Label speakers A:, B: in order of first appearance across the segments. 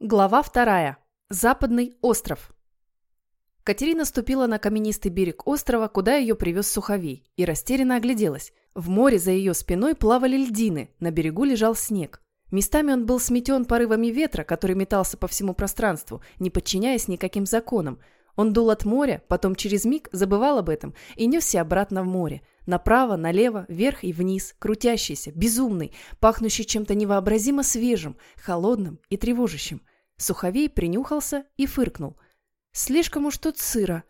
A: Глава вторая. Западный остров. Катерина ступила на каменистый берег острова, куда ее привез Суховей, и растерянно огляделась. В море за ее спиной плавали льдины, на берегу лежал снег. Местами он был сметен порывами ветра, который метался по всему пространству, не подчиняясь никаким законам. Он дул от моря, потом через миг забывал об этом и несся обратно в море. Направо, налево, вверх и вниз, крутящийся, безумный, пахнущий чем-то невообразимо свежим, холодным и тревожащим. Суховей принюхался и фыркнул. «Слишком уж тут сыро.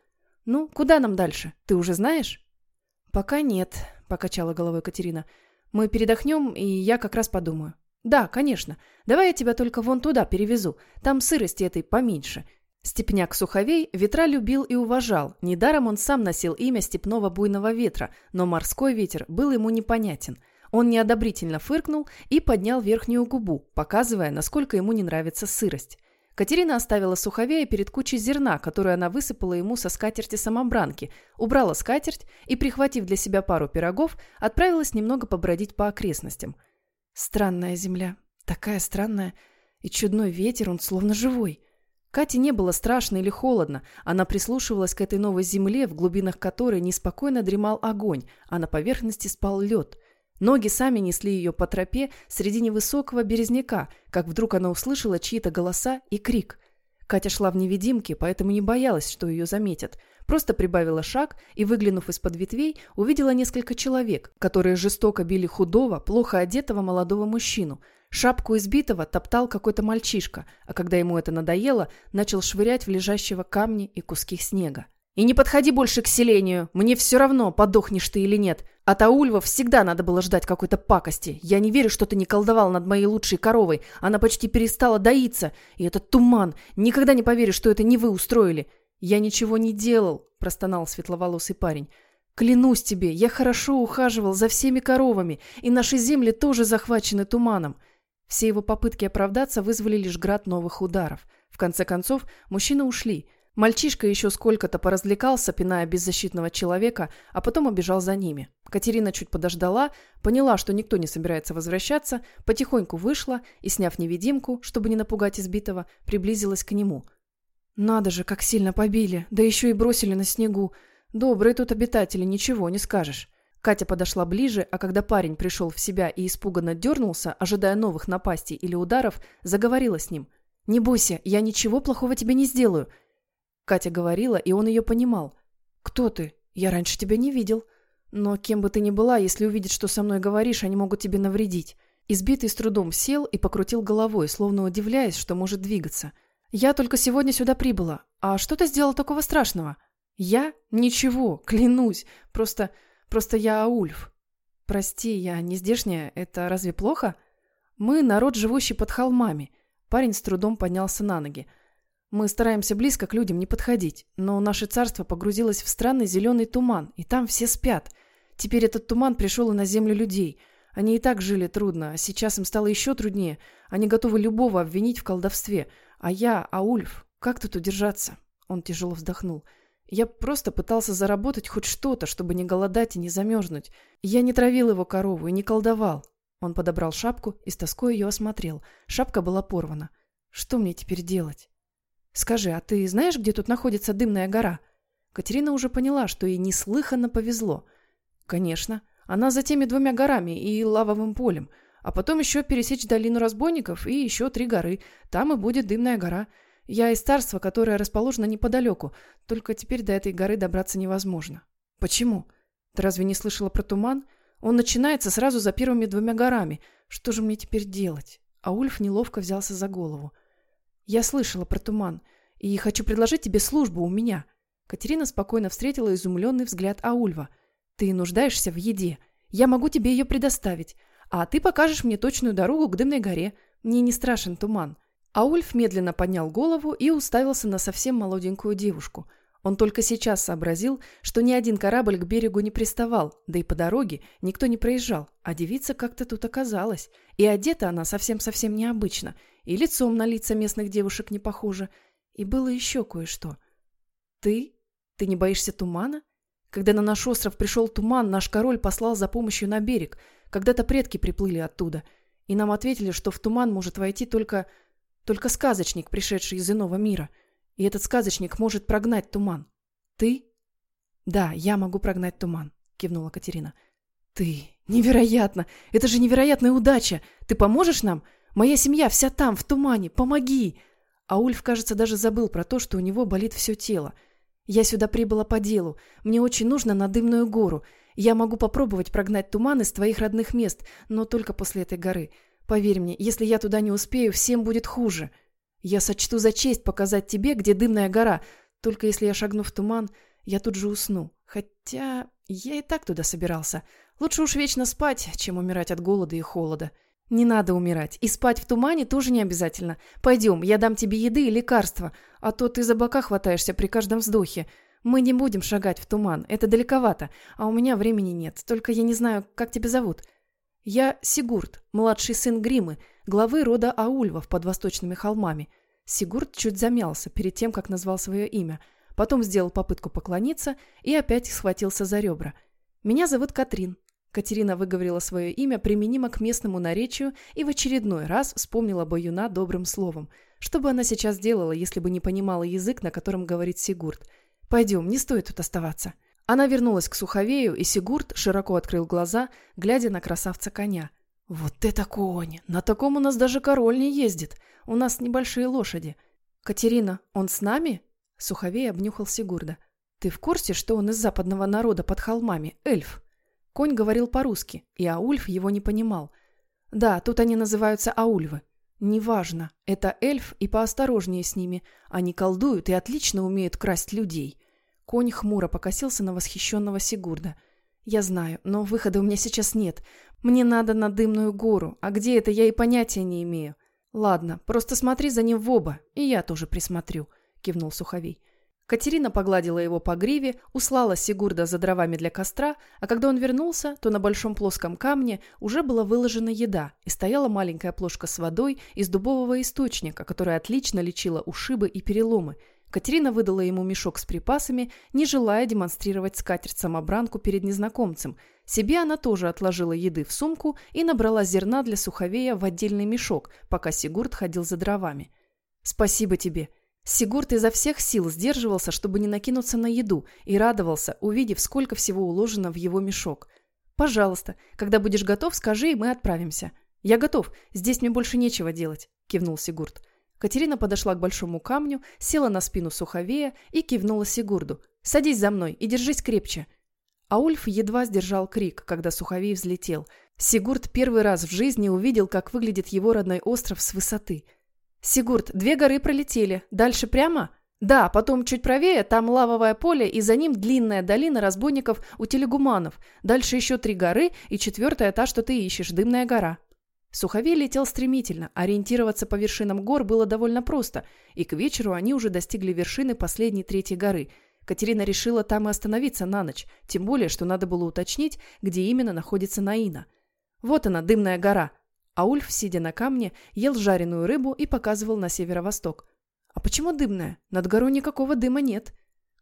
A: Ну, куда нам дальше? Ты уже знаешь?» «Пока нет», — покачала головой Катерина. «Мы передохнем, и я как раз подумаю». «Да, конечно. Давай я тебя только вон туда перевезу. Там сырости этой поменьше». Степняк Суховей ветра любил и уважал. Недаром он сам носил имя степного буйного ветра, но морской ветер был ему непонятен. Он неодобрительно фыркнул и поднял верхнюю губу, показывая, насколько ему не нравится сырость. Катерина оставила суховея перед кучей зерна, которую она высыпала ему со скатерти самобранки, убрала скатерть и, прихватив для себя пару пирогов, отправилась немного побродить по окрестностям. Странная земля, такая странная, и чудной ветер, он словно живой. Кате не было страшно или холодно, она прислушивалась к этой новой земле, в глубинах которой неспокойно дремал огонь, а на поверхности спал лед – Ноги сами несли ее по тропе среди невысокого березняка, как вдруг она услышала чьи-то голоса и крик. Катя шла в невидимке, поэтому не боялась, что ее заметят. Просто прибавила шаг и, выглянув из-под ветвей, увидела несколько человек, которые жестоко били худого, плохо одетого молодого мужчину. Шапку избитого топтал какой-то мальчишка, а когда ему это надоело, начал швырять в лежащего камни и куски снега. И не подходи больше к селению. Мне все равно, подохнешь ты или нет. От Аульва всегда надо было ждать какой-то пакости. Я не верю, что ты не колдовал над моей лучшей коровой. Она почти перестала доиться. И этот туман. Никогда не поверю, что это не вы устроили. Я ничего не делал, простонал светловолосый парень. Клянусь тебе, я хорошо ухаживал за всеми коровами, и наши земли тоже захвачены туманом. Все его попытки оправдаться вызвали лишь град новых ударов. В конце концов, мужчины ушли – Мальчишка еще сколько-то поразвлекался, пиная беззащитного человека, а потом убежал за ними. Катерина чуть подождала, поняла, что никто не собирается возвращаться, потихоньку вышла и, сняв невидимку, чтобы не напугать избитого, приблизилась к нему. «Надо же, как сильно побили, да еще и бросили на снегу. Добрые тут обитатели, ничего не скажешь». Катя подошла ближе, а когда парень пришел в себя и испуганно дернулся, ожидая новых напастей или ударов, заговорила с ним. «Не бойся, я ничего плохого тебе не сделаю. Катя говорила, и он ее понимал. «Кто ты? Я раньше тебя не видел. Но кем бы ты ни была, если увидят, что со мной говоришь, они могут тебе навредить». Избитый с трудом сел и покрутил головой, словно удивляясь, что может двигаться. «Я только сегодня сюда прибыла. А что ты сделал такого страшного?» «Я? Ничего, клянусь. Просто... просто я Аульф». «Прости, я не здешняя. Это разве плохо?» «Мы народ, живущий под холмами». Парень с трудом поднялся на ноги. Мы стараемся близко к людям не подходить, но наше царство погрузилось в странный зеленый туман, и там все спят. Теперь этот туман пришел и на землю людей. Они и так жили трудно, а сейчас им стало еще труднее. Они готовы любого обвинить в колдовстве. А я, Аульф, как тут удержаться?» Он тяжело вздохнул. «Я просто пытался заработать хоть что-то, чтобы не голодать и не замерзнуть. Я не травил его корову и не колдовал». Он подобрал шапку и с тоской ее осмотрел. Шапка была порвана. «Что мне теперь делать?» «Скажи, а ты знаешь, где тут находится дымная гора?» Катерина уже поняла, что ей неслыханно повезло. «Конечно. Она за теми двумя горами и лавовым полем. А потом еще пересечь долину разбойников и еще три горы. Там и будет дымная гора. Я из царства, которое расположено неподалеку. Только теперь до этой горы добраться невозможно». «Почему? Ты разве не слышала про туман? Он начинается сразу за первыми двумя горами. Что же мне теперь делать?» А Ульф неловко взялся за голову. «Я слышала про туман, и хочу предложить тебе службу у меня». Катерина спокойно встретила изумленный взгляд Аульва. «Ты нуждаешься в еде. Я могу тебе ее предоставить. А ты покажешь мне точную дорогу к Дымной горе. Мне не страшен туман». Аульф медленно поднял голову и уставился на совсем молоденькую девушку. Он только сейчас сообразил, что ни один корабль к берегу не приставал, да и по дороге никто не проезжал, а девица как-то тут оказалась. И одета она совсем-совсем необычно, и лицом на лица местных девушек не похоже. И было еще кое-что. «Ты? Ты не боишься тумана?» Когда на наш остров пришел туман, наш король послал за помощью на берег. Когда-то предки приплыли оттуда. И нам ответили, что в туман может войти только... Только сказочник, пришедший из иного мира. И этот сказочник может прогнать туман. Ты? Да, я могу прогнать туман, кивнула Катерина. Ты. Невероятно! Это же невероятная удача! Ты поможешь нам? Моя семья вся там, в тумане. Помоги! А Ульф, кажется, даже забыл про то, что у него болит все тело. Я сюда прибыла по делу. Мне очень нужно на Дымную гору. Я могу попробовать прогнать туман из твоих родных мест, но только после этой горы. Поверь мне, если я туда не успею, всем будет хуже. Я сочту за честь показать тебе, где Дымная гора. Только если я шагну в туман, я тут же усну. Хотя я и так туда собирался. Лучше уж вечно спать, чем умирать от голода и холода. Не надо умирать. И спать в тумане тоже не обязательно. Пойдем, я дам тебе еды и лекарства, а то ты за бока хватаешься при каждом вздохе. Мы не будем шагать в туман, это далековато, а у меня времени нет, только я не знаю, как тебя зовут. Я Сигурд, младший сын Гримы, главы рода Аульвов под восточными холмами. Сигурд чуть замялся перед тем, как назвал свое имя, потом сделал попытку поклониться и опять схватился за ребра. Меня зовут Катрин, Катерина выговорила свое имя применимо к местному наречию и в очередной раз вспомнила Баюна добрым словом. Что бы она сейчас делала, если бы не понимала язык, на котором говорит Сигурд? «Пойдем, не стоит тут оставаться». Она вернулась к Суховею, и Сигурд широко открыл глаза, глядя на красавца коня. «Вот это конь! На таком у нас даже король не ездит. У нас небольшие лошади. Катерина, он с нами?» Суховей обнюхал Сигурда. «Ты в курсе, что он из западного народа под холмами, эльф?» Конь говорил по-русски, и Аульф его не понимал. Да, тут они называются Аульвы. Неважно, это эльф и поосторожнее с ними. Они колдуют и отлично умеют красть людей. Конь хмуро покосился на восхищенного Сигурда. «Я знаю, но выхода у меня сейчас нет. Мне надо на дымную гору, а где это я и понятия не имею». «Ладно, просто смотри за ним в оба, и я тоже присмотрю», — кивнул Суховей. Катерина погладила его по гриве, услала Сигурда за дровами для костра, а когда он вернулся, то на большом плоском камне уже была выложена еда и стояла маленькая плошка с водой из дубового источника, которая отлично лечила ушибы и переломы. Катерина выдала ему мешок с припасами, не желая демонстрировать скатерть-самобранку перед незнакомцем. Себе она тоже отложила еды в сумку и набрала зерна для суховея в отдельный мешок, пока Сигурд ходил за дровами. «Спасибо тебе», Сигурд изо всех сил сдерживался, чтобы не накинуться на еду, и радовался, увидев, сколько всего уложено в его мешок. «Пожалуйста, когда будешь готов, скажи, и мы отправимся». «Я готов, здесь мне больше нечего делать», – кивнул Сигурд. Катерина подошла к большому камню, села на спину Суховея и кивнула Сигурду. «Садись за мной и держись крепче». Аульф едва сдержал крик, когда Суховей взлетел. Сигурд первый раз в жизни увидел, как выглядит его родной остров с высоты – «Сигурд, две горы пролетели. Дальше прямо?» «Да, потом чуть правее, там лавовое поле, и за ним длинная долина разбойников у телегуманов. Дальше еще три горы, и четвертая та, что ты ищешь, дымная гора». Суховей летел стремительно, ориентироваться по вершинам гор было довольно просто, и к вечеру они уже достигли вершины последней третьей горы. Катерина решила там и остановиться на ночь, тем более, что надо было уточнить, где именно находится Наина. Вот она, дымная гора. А Ульф, сидя на камне, ел жареную рыбу и показывал на северо-восток. «А почему дымная? Над горой никакого дыма нет».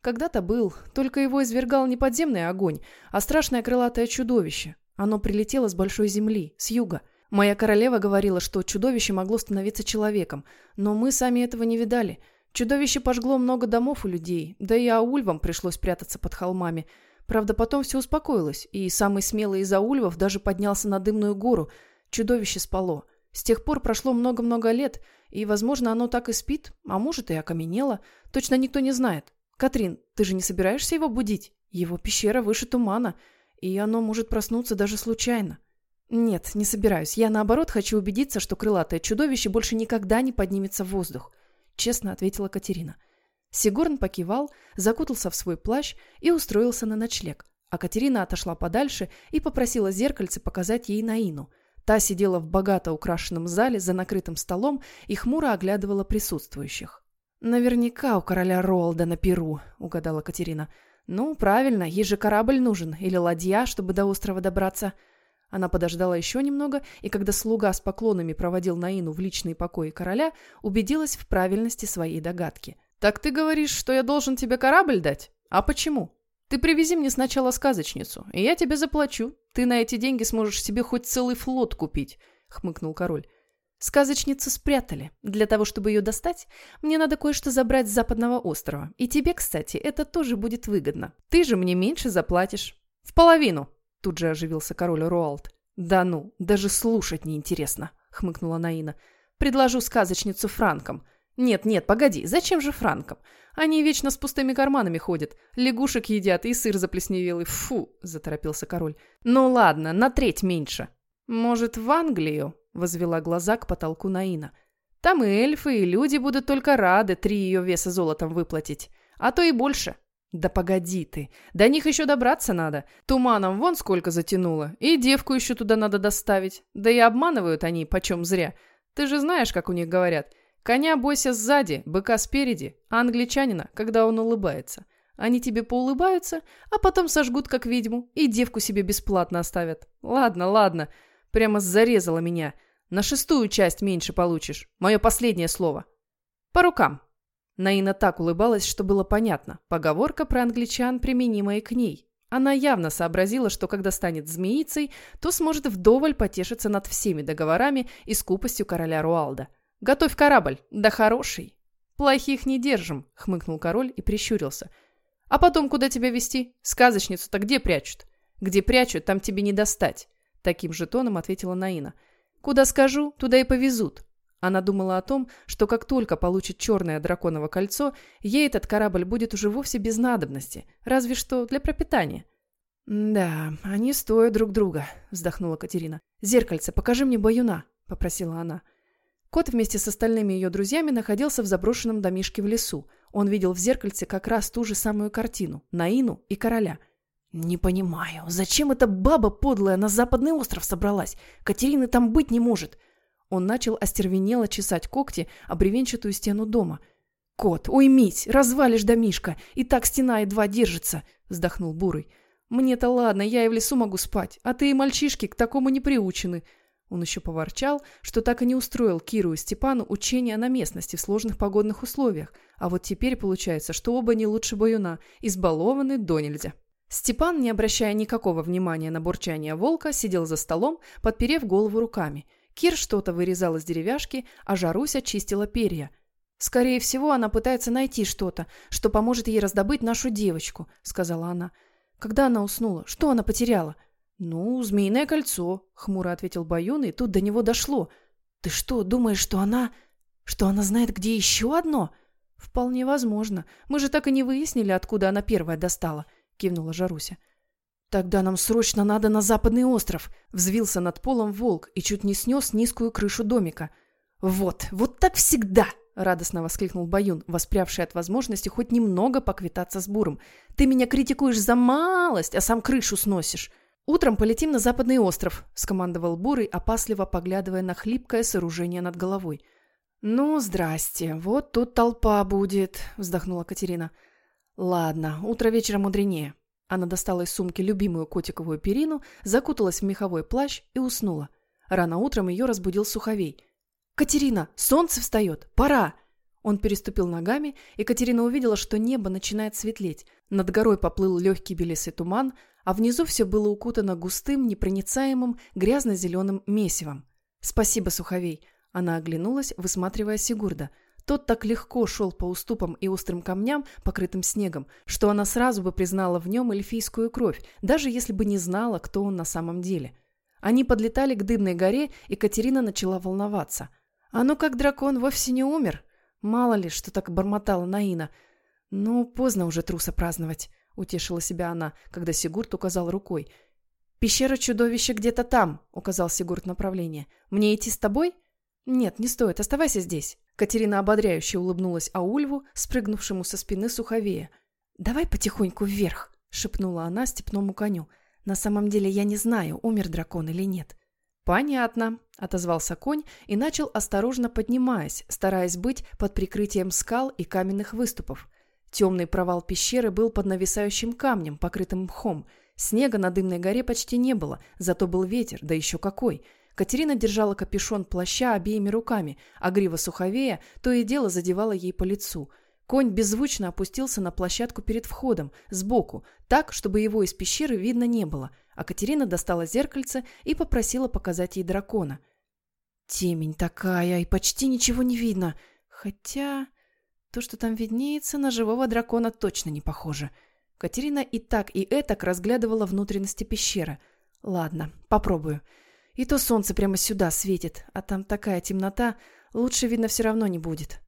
A: Когда-то был, только его извергал не подземный огонь, а страшное крылатое чудовище. Оно прилетело с большой земли, с юга. Моя королева говорила, что чудовище могло становиться человеком, но мы сами этого не видали. Чудовище пожгло много домов у людей, да и аульвам пришлось прятаться под холмами. Правда, потом все успокоилось, и самый смелый из аульвов даже поднялся на дымную гору – Чудовище спало. С тех пор прошло много-много лет, и, возможно, оно так и спит, а может и окаменело. Точно никто не знает. Катрин, ты же не собираешься его будить? Его пещера выше тумана, и оно может проснуться даже случайно. Нет, не собираюсь. Я, наоборот, хочу убедиться, что крылатое чудовище больше никогда не поднимется в воздух. Честно ответила Катерина. Сигурн покивал, закутался в свой плащ и устроился на ночлег. А Катерина отошла подальше и попросила зеркальце показать ей Наину – Та сидела в богато украшенном зале за накрытым столом и хмуро оглядывала присутствующих. «Наверняка у короля Ролда на Перу», — угадала Катерина. «Ну, правильно, ей же корабль нужен, или ладья, чтобы до острова добраться». Она подождала еще немного, и когда слуга с поклонами проводил Наину в личные покои короля, убедилась в правильности своей догадки. «Так ты говоришь, что я должен тебе корабль дать? А почему?» Ты привези мне сначала сказочницу, и я тебе заплачу. Ты на эти деньги сможешь себе хоть целый флот купить», — хмыкнул король. Сказочницу спрятали. Для того, чтобы ее достать, мне надо кое-что забрать с западного острова. И тебе, кстати, это тоже будет выгодно. Ты же мне меньше заплатишь. В половину!» Тут же оживился король Руалд. «Да ну, даже слушать неинтересно», — хмыкнула Наина. «Предложу сказочницу франкам. Нет, нет, погоди, зачем же франкам? Они вечно с пустыми карманами ходят, лягушек едят и сыр заплесневелый. Фу!» — заторопился король. «Ну ладно, на треть меньше». «Может, в Англию?» — возвела глаза к потолку Наина. «Там и эльфы, и люди будут только рады три ее веса золотом выплатить. А то и больше». «Да погоди ты, до них еще добраться надо. Туманом вон сколько затянуло, и девку еще туда надо доставить. Да и обманывают они почем зря. Ты же знаешь, как у них говорят. Коня бойся сзади, быка спереди, а англичанина, когда он улыбается. Они тебе поулыбаются, а потом сожгут как ведьму и девку себе бесплатно оставят. Ладно, ладно, прямо зарезала меня. На шестую часть меньше получишь. Мое последнее слово. По рукам». Наина так улыбалась, что было понятно. Поговорка про англичан применима и к ней. Она явно сообразила, что когда станет змеицей, то сможет вдоволь потешиться над всеми договорами и скупостью короля Руалда. «Готовь корабль, да хороший!» «Плохих не держим», — хмыкнул король и прищурился. «А потом куда тебя вести? Сказочницу-то где прячут?» «Где прячут, там тебе не достать», — таким же тоном ответила Наина. «Куда скажу, туда и повезут. Она думала о том, что как только получит черное драконово кольцо, ей этот корабль будет уже вовсе без надобности, разве что для пропитания. «Да, они стоят друг друга», — вздохнула Катерина. «Зеркальце, покажи мне баюна», — попросила она. Кот вместе с остальными ее друзьями находился в заброшенном домишке в лесу. Он видел в зеркальце как раз ту же самую картину — Наину и короля. «Не понимаю, зачем эта баба подлая на западный остров собралась? Катерины там быть не может. Он начал остервенело чесать когти об бревенчатую стену дома. «Кот, уймись, развалишь домишко, и так стена едва держится», — вздохнул Бурый. «Мне-то ладно, я и в лесу могу спать, а ты и мальчишки к такому не приучены». Он еще поворчал, что так и не устроил Киру и Степану учения на местности в сложных погодных условиях, а вот теперь получается, что оба не лучше баюна, избалованы до нельзя. Степан, не обращая никакого внимания на бурчание волка, сидел за столом, подперев голову руками – Кир что-то вырезал из деревяшки, а Жаруся чистила перья. «Скорее всего, она пытается найти что-то, что поможет ей раздобыть нашу девочку», — сказала она. «Когда она уснула? Что она потеряла?» «Ну, змеиное кольцо», — хмуро ответил Баюн, и тут до него дошло. «Ты что, думаешь, что она... что она знает, где еще одно?» «Вполне возможно. Мы же так и не выяснили, откуда она первая достала», — кивнула Жаруся. «Тогда нам срочно надо на западный остров!» Взвился над полом волк и чуть не снес низкую крышу домика. «Вот, вот так всегда!» Радостно воскликнул Баюн, воспрявший от возможности хоть немного поквитаться с Буром. «Ты меня критикуешь за малость, а сам крышу сносишь!» «Утром полетим на западный остров», — скомандовал Бурый, опасливо поглядывая на хлипкое сооружение над головой. «Ну, здрасте, вот тут толпа будет», — вздохнула Катерина. «Ладно, утро вечера мудренее. Она достала из сумки любимую котиковую перину, закуталась в меховой плащ и уснула. Рано утром ее разбудил Суховей. «Катерина, солнце встает! Пора!» Он переступил ногами, и Катерина увидела, что небо начинает светлеть. Над горой поплыл легкий белесый туман, а внизу все было укутано густым, непроницаемым, грязно-зеленым месивом. «Спасибо, Суховей!» Она оглянулась, высматривая Сигурда – тот так легко шел по уступам и острым камням, покрытым снегом, что она сразу бы признала в нем эльфийскую кровь, даже если бы не знала, кто он на самом деле. Они подлетали к дымной горе, и Катерина начала волноваться. А ну как дракон вовсе не умер? Мало ли, что так бормотала Наина. Ну, поздно уже труса праздновать, утешила себя она, когда Сигурд указал рукой. «Пещера чудовища где-то там», — указал Сигурд направление. «Мне идти с тобой?» «Нет, не стоит, оставайся здесь». Катерина ободряюще улыбнулась Аульву, спрыгнувшему со спины суховея. «Давай потихоньку вверх», — шепнула она степному коню. «На самом деле я не знаю, умер дракон или нет». «Понятно», — отозвался конь и начал осторожно поднимаясь, стараясь быть под прикрытием скал и каменных выступов. Темный провал пещеры был под нависающим камнем, покрытым мхом. Снега на дымной горе почти не было, зато был ветер, да еще какой — Катерина держала капюшон плаща обеими руками, а грива суховея то и дело задевала ей по лицу. Конь беззвучно опустился на площадку перед входом, сбоку, так, чтобы его из пещеры видно не было, а Катерина достала зеркальце и попросила показать ей дракона. Темень такая, и почти ничего не видно. Хотя то, что там виднеется, на живого дракона точно не похоже. Катерина и так, и этак разглядывала внутренности пещеры. Ладно, попробую. И то солнце прямо сюда светит, а там такая темнота, лучше видно все равно не будет.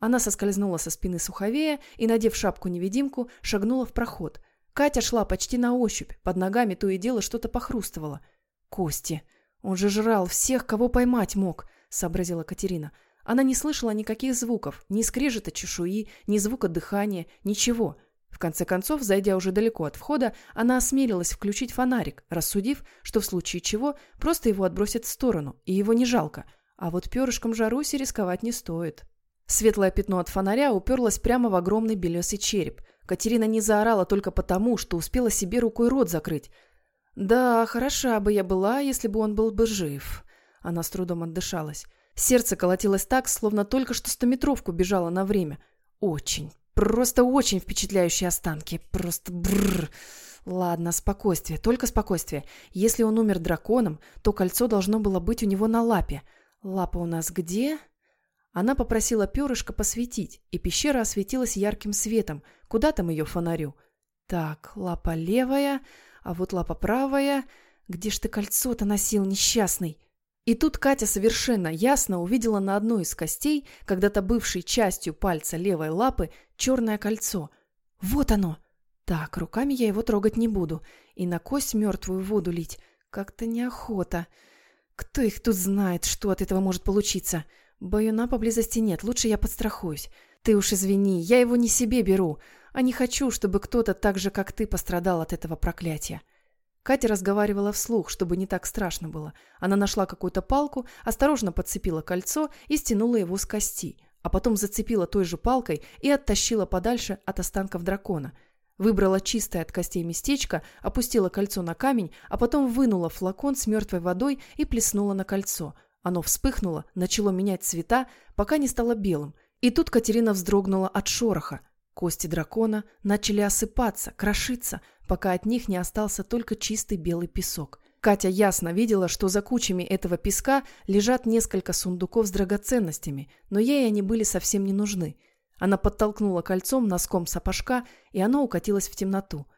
A: Она соскользнула со спины суховея и, надев шапку-невидимку, шагнула в проход. Катя шла почти на ощупь, под ногами то и дело что-то похрустывало. «Кости! Он же жрал всех, кого поймать мог!» — сообразила Катерина. Она не слышала никаких звуков, ни скрежета чешуи, ни звука дыхания, ничего. В конце концов, зайдя уже далеко от входа, она осмелилась включить фонарик, рассудив, что в случае чего просто его отбросят в сторону, и его не жалко. А вот перышком Жаруси рисковать не стоит. Светлое пятно от фонаря уперлось прямо в огромный белесый череп. Катерина не заорала только потому, что успела себе рукой рот закрыть. «Да, хороша бы я была, если бы он был бы жив». Она с трудом отдышалась. Сердце колотилось так, словно только что стометровку бежала на время. Очень, просто очень впечатляющие останки. Просто бррр. Ладно, спокойствие, только спокойствие. Если он умер драконом, то кольцо должно было быть у него на лапе. Лапа у нас где? Она попросила перышко посветить, и пещера осветилась ярким светом. Куда там ее фонарю? Так, лапа левая, а вот лапа правая. Где ж ты кольцо-то носил, несчастный? И тут Катя совершенно ясно увидела на одной из костей, когда-то бывшей частью пальца левой лапы, черное кольцо. Вот оно! Так, руками я его трогать не буду. И на кость мертвую воду лить. Как-то неохота. Кто их тут знает, что от этого может получиться? Баюна поблизости нет, лучше я подстрахуюсь. Ты уж извини, я его не себе беру, а не хочу, чтобы кто-то так же, как ты, пострадал от этого проклятия. Катя разговаривала вслух, чтобы не так страшно было. Она нашла какую-то палку, осторожно подцепила кольцо и стянула его с кости, а потом зацепила той же палкой и оттащила подальше от останков дракона. Выбрала чистое от костей местечко, опустила кольцо на камень, а потом вынула флакон с мертвой водой и плеснула на кольцо – оно вспыхнуло, начало менять цвета, пока не стало белым. И тут Катерина вздрогнула от шороха. Кости дракона начали осыпаться, крошиться, пока от них не остался только чистый белый песок. Катя ясно видела, что за кучами этого песка лежат несколько сундуков с драгоценностями, но ей они были совсем не нужны. Она подтолкнула кольцом носком сапожка, и оно укатилось в темноту.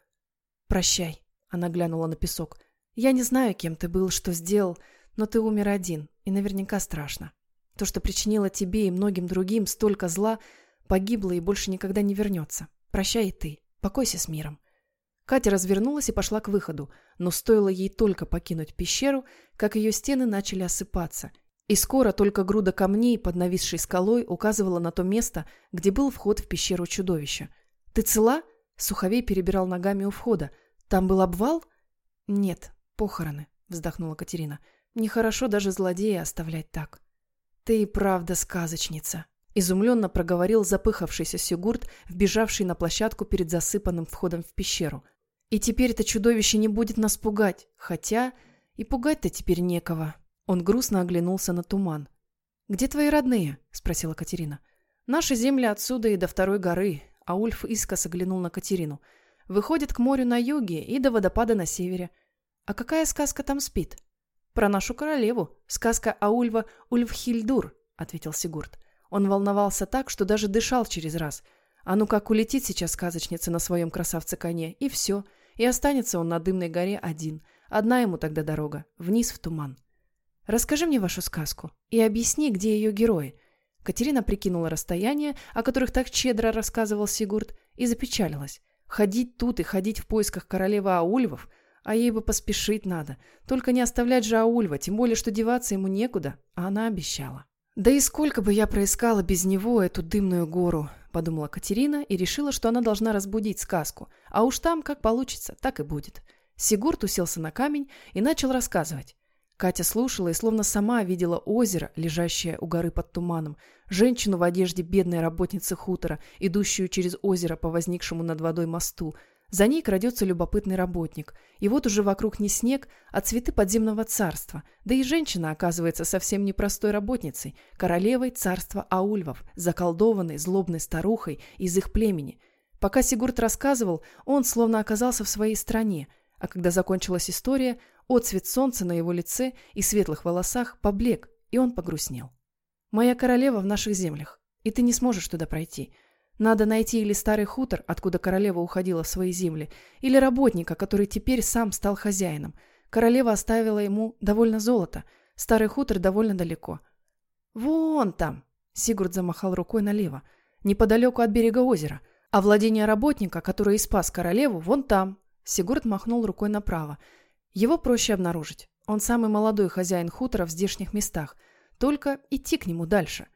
A: «Прощай», — она глянула на песок. «Я не знаю, кем ты был, что сделал, но ты умер один, и наверняка страшно. То, что причинило тебе и многим другим столько зла, погибло и больше никогда не вернется. Прощай и ты. Покойся с миром. Катя развернулась и пошла к выходу, но стоило ей только покинуть пещеру, как ее стены начали осыпаться, и скоро только груда камней под нависшей скалой указывала на то место, где был вход в пещеру чудовища. «Ты цела?» — Суховей перебирал ногами у входа. «Там был обвал?» «Нет, похороны», — вздохнула Катерина. Нехорошо даже злодея оставлять так. Ты и правда сказочница. Изумленно проговорил запыхавшийся Сигурд, вбежавший на площадку перед засыпанным входом в пещеру. И теперь это чудовище не будет нас пугать, хотя и пугать-то теперь некого. Он грустно оглянулся на туман. «Где твои родные?» – спросила Катерина. «Наши земли отсюда и до второй горы», – а Ульф искоса глянул на Катерину. «Выходит к морю на юге и до водопада на севере. А какая сказка там спит?» «Про нашу королеву. Сказка Аульва Ульфхильдур», — ответил Сигурд. Он волновался так, что даже дышал через раз. А ну как улетит сейчас сказочница на своем красавце-коне, и все. И останется он на дымной горе один. Одна ему тогда дорога, вниз в туман. «Расскажи мне вашу сказку и объясни, где ее герои». Катерина прикинула расстояние, о которых так щедро рассказывал Сигурд, и запечалилась. Ходить тут и ходить в поисках королевы Аульвов — а ей бы поспешить надо. Только не оставлять же Аульва, тем более, что деваться ему некуда, а она обещала. «Да и сколько бы я проискала без него эту дымную гору», — подумала Катерина и решила, что она должна разбудить сказку. А уж там, как получится, так и будет. Сигурд уселся на камень и начал рассказывать. Катя слушала и словно сама видела озеро, лежащее у горы под туманом, женщину в одежде бедной работницы хутора, идущую через озеро по возникшему над водой мосту, за ней крадется любопытный работник. И вот уже вокруг не снег, а цветы подземного царства. Да и женщина оказывается совсем непростой работницей, королевой царства Аульвов, заколдованной злобной старухой из их племени. Пока Сигурд рассказывал, он словно оказался в своей стране, а когда закончилась история, отцвет солнца на его лице и светлых волосах поблек, и он погрустнел. «Моя королева в наших землях, и ты не сможешь туда пройти. Надо найти или старый хутор, откуда королева уходила в свои земли, или работника, который теперь сам стал хозяином. Королева оставила ему довольно золото. Старый хутор довольно далеко. «Вон там!» — Сигурд замахал рукой налево. «Неподалеку от берега озера. А владение работника, который и спас королеву, вон там!» Сигурд махнул рукой направо. «Его проще обнаружить. Он самый молодой хозяин хутора в здешних местах. Только идти к нему дальше».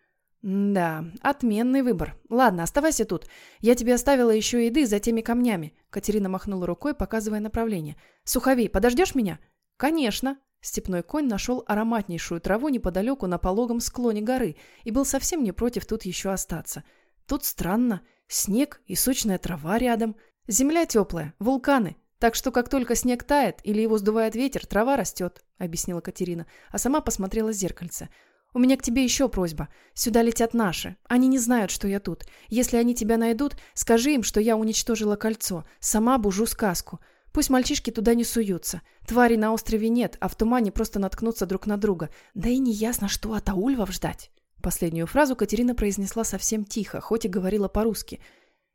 A: «Да, отменный выбор. Ладно, оставайся тут. Я тебе оставила еще еды за теми камнями». Катерина махнула рукой, показывая направление. «Суховей, подождешь меня?» «Конечно». Степной конь нашел ароматнейшую траву неподалеку на пологом склоне горы и был совсем не против тут еще остаться. Тут странно. Снег и сочная трава рядом. Земля теплая, вулканы. Так что как только снег тает или его сдувает ветер, трава растет, объяснила Катерина, а сама посмотрела в зеркальце. У меня к тебе еще просьба. Сюда летят наши. Они не знают, что я тут. Если они тебя найдут, скажи им, что я уничтожила кольцо. Сама бужу сказку. Пусть мальчишки туда не суются. Тварей на острове нет, а в тумане просто наткнутся друг на друга. Да и не ясно, что от аульвов ждать. Последнюю фразу Катерина произнесла совсем тихо, хоть и говорила по-русски.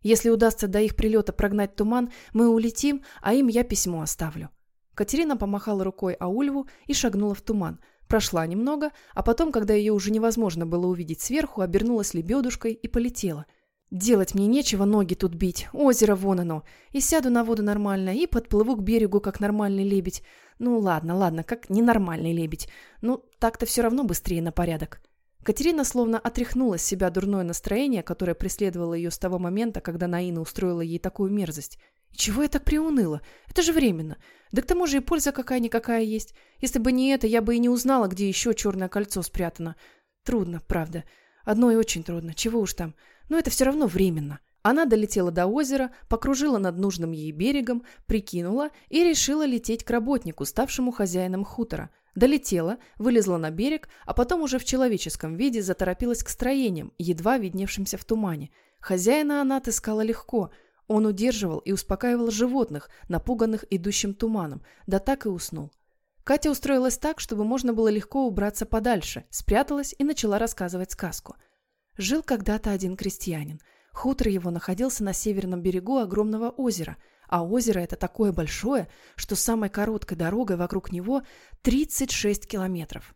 A: Если удастся до их прилета прогнать туман, мы улетим, а им я письмо оставлю. Катерина помахала рукой Аульву и шагнула в туман – Прошла немного, а потом, когда ее уже невозможно было увидеть сверху, обернулась лебедушкой и полетела. Делать мне нечего ноги тут бить, озеро вон оно. И сяду на воду нормально, и подплыву к берегу, как нормальный лебедь. Ну ладно, ладно, как ненормальный лебедь. Ну, так-то все равно быстрее на порядок. Катерина словно отряхнула с себя дурное настроение, которое преследовало ее с того момента, когда Наина устроила ей такую мерзость. Чего я так приуныла? Это же временно. Да к тому же и польза какая-никакая есть. Если бы не это, я бы и не узнала, где еще черное кольцо спрятано. Трудно, правда. Одно и очень трудно. Чего уж там. Но это все равно временно. Она долетела до озера, покружила над нужным ей берегом, прикинула и решила лететь к работнику, ставшему хозяином хутора. Долетела, вылезла на берег, а потом уже в человеческом виде заторопилась к строениям, едва видневшимся в тумане. Хозяина она отыскала легко – он удерживал и успокаивал животных, напуганных идущим туманом, да так и уснул. Катя устроилась так, чтобы можно было легко убраться подальше, спряталась и начала рассказывать сказку. Жил когда-то один крестьянин. Хутор его находился на северном берегу огромного озера, а озеро это такое большое, что самой короткой дорогой вокруг него 36 километров.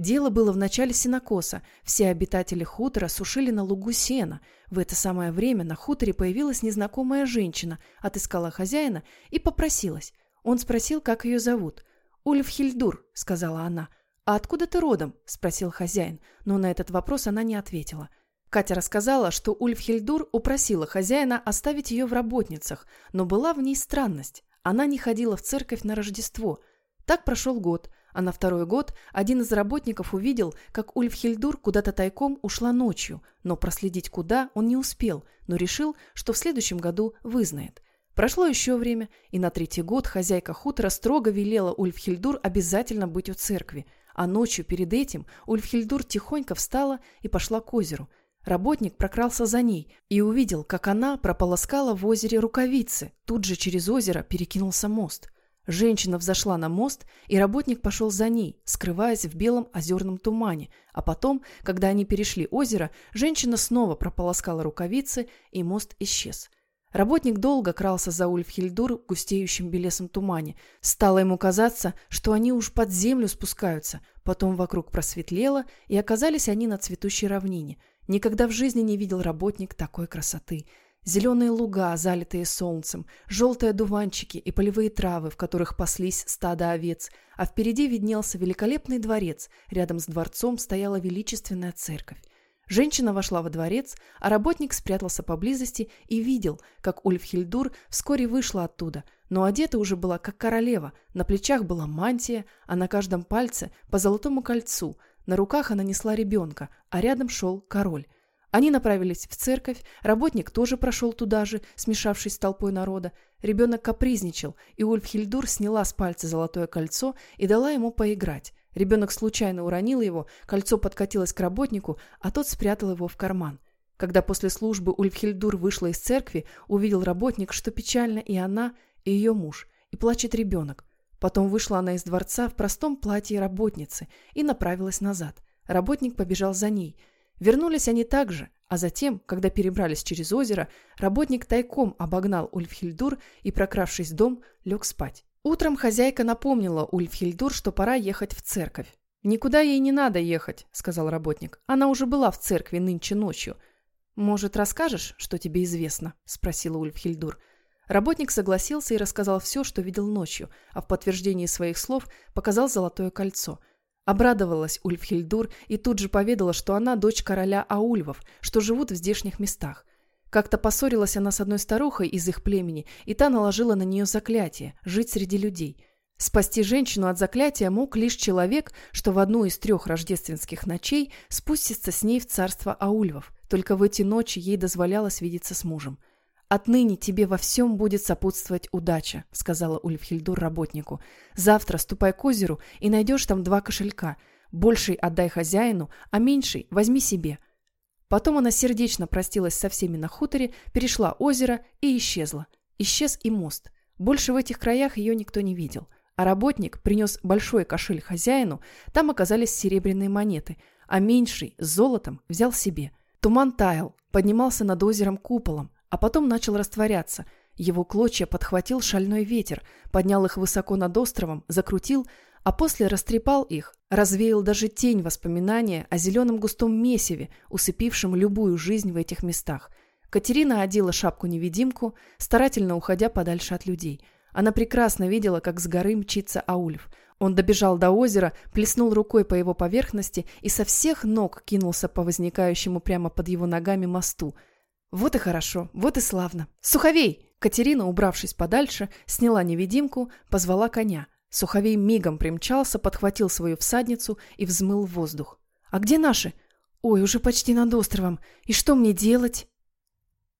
A: Дело было в начале сенокоса. Все обитатели хутора сушили на лугу сено. В это самое время на хуторе появилась незнакомая женщина, отыскала хозяина и попросилась. Он спросил, как ее зовут. «Ульф Хильдур», — сказала она. «А откуда ты родом?» — спросил хозяин, но на этот вопрос она не ответила. Катя рассказала, что Ульф Хильдур упросила хозяина оставить ее в работницах, но была в ней странность. Она не ходила в церковь на Рождество. Так прошел год — а на второй год один из работников увидел, как Ульфхильдур куда-то тайком ушла ночью, но проследить куда он не успел, но решил, что в следующем году вызнает. Прошло еще время, и на третий год хозяйка хутора строго велела Ульфхильдур обязательно быть у церкви, а ночью перед этим Ульфхильдур тихонько встала и пошла к озеру. Работник прокрался за ней и увидел, как она прополоскала в озере рукавицы. Тут же через озеро перекинулся мост – Женщина взошла на мост, и работник пошел за ней, скрываясь в белом озерном тумане, а потом, когда они перешли озеро, женщина снова прополоскала рукавицы, и мост исчез. Работник долго крался за Ульфхильдур в густеющем белесом тумане. Стало ему казаться, что они уж под землю спускаются. Потом вокруг просветлело, и оказались они на цветущей равнине. Никогда в жизни не видел работник такой красоты – Зеленые луга, залитые солнцем, желтые дуванчики и полевые травы, в которых паслись стадо овец, а впереди виднелся великолепный дворец, рядом с дворцом стояла величественная церковь. Женщина вошла во дворец, а работник спрятался поблизости и видел, как Ульфхильдур вскоре вышла оттуда, но одета уже была как королева, на плечах была мантия, а на каждом пальце по золотому кольцу, на руках она несла ребенка, а рядом шел король. Они направились в церковь, работник тоже прошел туда же, смешавшись с толпой народа. Ребенок капризничал, и Ульфхильдур сняла с пальца золотое кольцо и дала ему поиграть. Ребенок случайно уронил его, кольцо подкатилось к работнику, а тот спрятал его в карман. Когда после службы Ульфхильдур вышла из церкви, увидел работник, что печально и она, и ее муж, и плачет ребенок. Потом вышла она из дворца в простом платье работницы и направилась назад – Работник побежал за ней. Вернулись они также, а затем, когда перебрались через озеро, работник тайком обогнал Ульфхильдур и, прокравшись в дом, лег спать. Утром хозяйка напомнила Ульфхильдур, что пора ехать в церковь. «Никуда ей не надо ехать», — сказал работник. «Она уже была в церкви нынче ночью». «Может, расскажешь, что тебе известно?» — спросила Ульфхильдур. Работник согласился и рассказал все, что видел ночью, а в подтверждении своих слов показал золотое кольцо — Обрадовалась Ульфхильдур и тут же поведала, что она дочь короля Аульвов, что живут в здешних местах. Как-то поссорилась она с одной старухой из их племени, и та наложила на нее заклятие – жить среди людей. Спасти женщину от заклятия мог лишь человек, что в одну из трех рождественских ночей спустится с ней в царство Аульвов. Только в эти ночи ей дозволялось видеться с мужем. «Отныне тебе во всем будет сопутствовать удача», — сказала Ульфхильдур работнику. «Завтра ступай к озеру и найдешь там два кошелька. Больший отдай хозяину, а меньший возьми себе». Потом она сердечно простилась со всеми на хуторе, перешла озеро и исчезла. Исчез и мост. Больше в этих краях ее никто не видел. А работник принес большой кошель хозяину, там оказались серебряные монеты, а меньший с золотом взял себе. Туман таял, поднимался над озером куполом, а потом начал растворяться. Его клочья подхватил шальной ветер, поднял их высоко над островом, закрутил, а после растрепал их, развеял даже тень воспоминания о зеленом густом месиве, усыпившем любую жизнь в этих местах. Катерина одела шапку-невидимку, старательно уходя подальше от людей. Она прекрасно видела, как с горы мчится Аульф. Он добежал до озера, плеснул рукой по его поверхности и со всех ног кинулся по возникающему прямо под его ногами мосту – вот и хорошо, вот и славно. Суховей! Катерина, убравшись подальше, сняла невидимку, позвала коня. Суховей мигом примчался, подхватил свою всадницу и взмыл воздух. «А где наши?» «Ой, уже почти над островом. И что мне делать?»